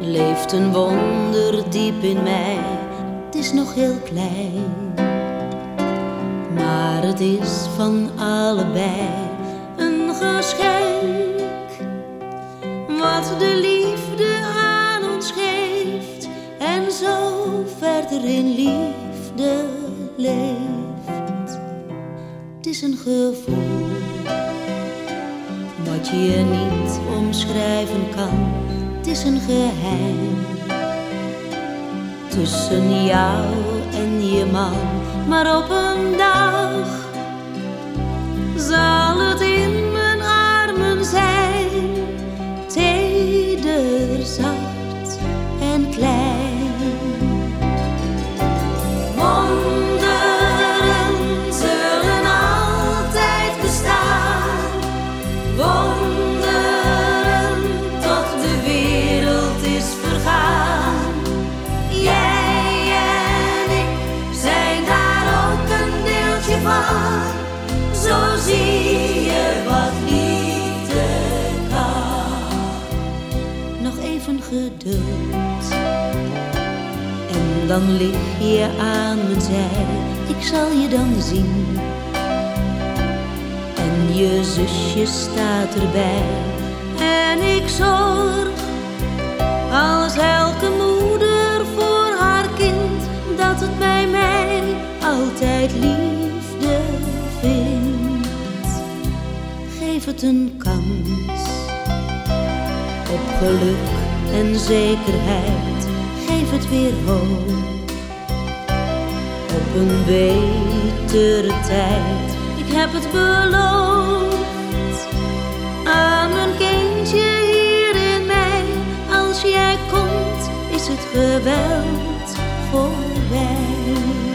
leeft een wonder diep in mij. Het is nog heel klein, maar het is van allebei een geschenk. Wat de liefde aan ons geeft en zo verder in liefde leeft. Het is een gevoel wat je niet omschrijven kan. Het is een geheim tussen jou en je man. Maar op een dag zal het in mijn armen zijn, teder, zacht en klein. Zo zie je wat liefde kan. Nog even geduld. En dan lig je aan mijn zij, ik zal je dan zien. En je zusje staat erbij, en ik zorg een kans op geluk en zekerheid. Geef het weer hoop op een betere tijd. Ik heb het beloofd aan mijn kindje hier in mij. Als jij komt, is het geweld voorbij.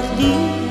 Kan. Zo